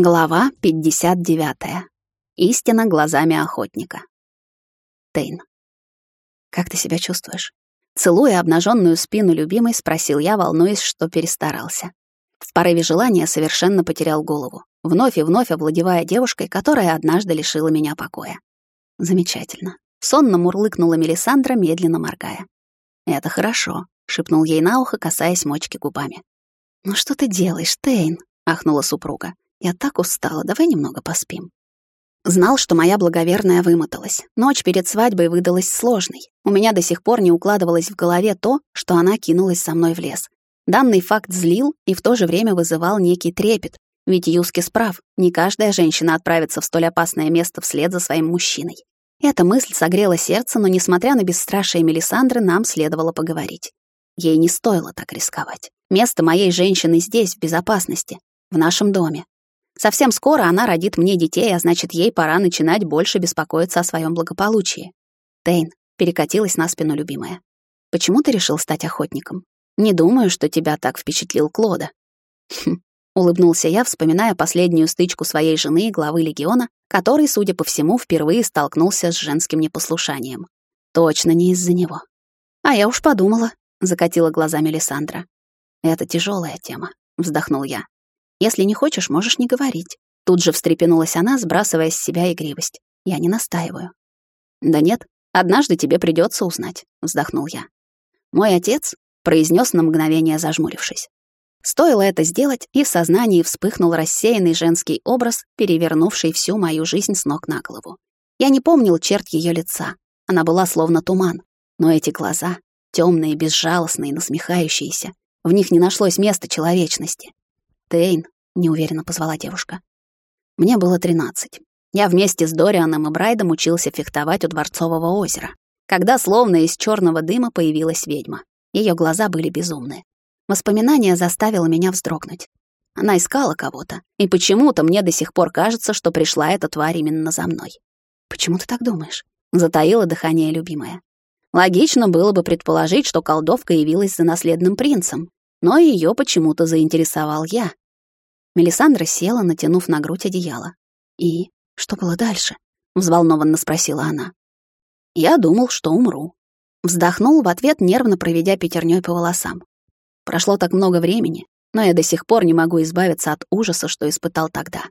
Глава 59. Истина глазами охотника. Тейн. «Как ты себя чувствуешь?» Целуя обнаженную спину любимой, спросил я, волнуясь, что перестарался. В порыве желания совершенно потерял голову, вновь и вновь овладевая девушкой, которая однажды лишила меня покоя. Замечательно. Сонно мурлыкнула Мелисандра, медленно моргая. «Это хорошо», — шепнул ей на ухо, касаясь мочки губами. «Ну что ты делаешь, Тейн?» — ахнула супруга. Я так устала, давай немного поспим. Знал, что моя благоверная вымоталась. Ночь перед свадьбой выдалась сложной. У меня до сих пор не укладывалось в голове то, что она кинулась со мной в лес. Данный факт злил и в то же время вызывал некий трепет, ведь Юски справ, не каждая женщина отправится в столь опасное место вслед за своим мужчиной. Эта мысль согрела сердце, но, несмотря на бесстрашие Мелисандры, нам следовало поговорить. Ей не стоило так рисковать. Место моей женщины здесь, в безопасности, в нашем доме. Совсем скоро она родит мне детей, а значит, ей пора начинать больше беспокоиться о своем благополучии. Тейн перекатилась на спину любимая. Почему ты решил стать охотником? Не думаю, что тебя так впечатлил Клода. Хм, улыбнулся я, вспоминая последнюю стычку своей жены и главы легиона, который, судя по всему, впервые столкнулся с женским непослушанием. Точно не из-за него. А я уж подумала, закатила глазами Лиссандра. Это тяжелая тема, вздохнул я. Если не хочешь, можешь не говорить. Тут же встрепенулась она, сбрасывая с себя игривость. Я не настаиваю. Да нет, однажды тебе придется узнать, вздохнул я. Мой отец произнес на мгновение, зажмурившись. Стоило это сделать, и в сознании вспыхнул рассеянный женский образ, перевернувший всю мою жизнь с ног на голову. Я не помнил черт ее лица. Она была словно туман. Но эти глаза, темные, безжалостные, насмехающиеся, в них не нашлось места человечности. «Тейн», — неуверенно позвала девушка. Мне было тринадцать. Я вместе с Дорианом и Брайдом учился фехтовать у Дворцового озера, когда словно из черного дыма появилась ведьма. Ее глаза были безумны. Воспоминание заставило меня вздрогнуть. Она искала кого-то, и почему-то мне до сих пор кажется, что пришла эта тварь именно за мной. «Почему ты так думаешь?» — затаила дыхание любимая. Логично было бы предположить, что колдовка явилась за наследным принцем, но ее почему-то заинтересовал я. Мелисандра села, натянув на грудь одеяло. «И что было дальше?» — взволнованно спросила она. «Я думал, что умру». Вздохнул в ответ, нервно проведя пятерней по волосам. Прошло так много времени, но я до сих пор не могу избавиться от ужаса, что испытал тогда.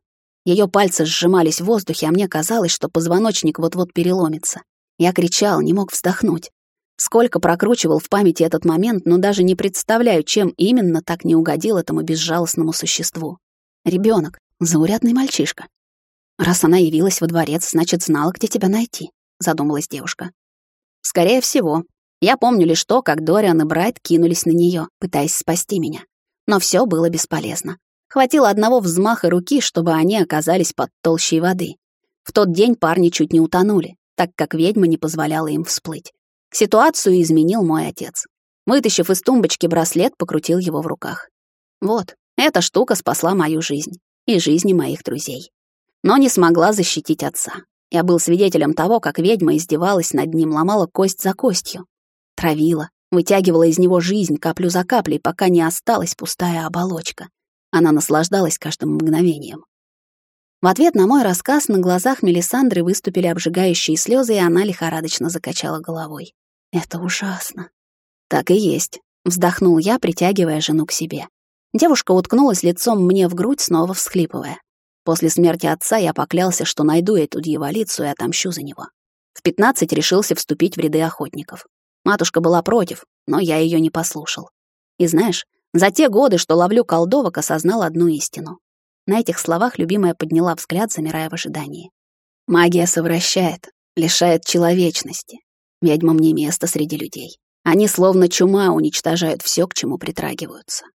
Ее пальцы сжимались в воздухе, а мне казалось, что позвоночник вот-вот переломится. Я кричал, не мог вздохнуть. Сколько прокручивал в памяти этот момент, но даже не представляю, чем именно так не угодил этому безжалостному существу. Ребенок, заурядный мальчишка. Раз она явилась во дворец, значит, знала, где тебя найти, задумалась девушка. Скорее всего. Я помню лишь то, как Дориан и Брайт кинулись на нее, пытаясь спасти меня. Но все было бесполезно. Хватило одного взмаха руки, чтобы они оказались под толщей воды. В тот день парни чуть не утонули, так как ведьма не позволяла им всплыть. Ситуацию изменил мой отец. Вытащив из тумбочки браслет, покрутил его в руках. Вот, эта штука спасла мою жизнь и жизни моих друзей. Но не смогла защитить отца. Я был свидетелем того, как ведьма издевалась над ним, ломала кость за костью. Травила, вытягивала из него жизнь каплю за каплей, пока не осталась пустая оболочка. Она наслаждалась каждым мгновением. В ответ на мой рассказ на глазах Мелисандры выступили обжигающие слезы, и она лихорадочно закачала головой. «Это ужасно». «Так и есть», — вздохнул я, притягивая жену к себе. Девушка уткнулась лицом мне в грудь, снова всхлипывая. После смерти отца я поклялся, что найду эту дьяволицу и отомщу за него. В пятнадцать решился вступить в ряды охотников. Матушка была против, но я ее не послушал. И знаешь, за те годы, что ловлю колдовок, осознал одну истину. На этих словах любимая подняла взгляд, замирая в ожидании. Магия совращает, лишает человечности. Ведьмам не место среди людей. Они словно чума уничтожают все, к чему притрагиваются.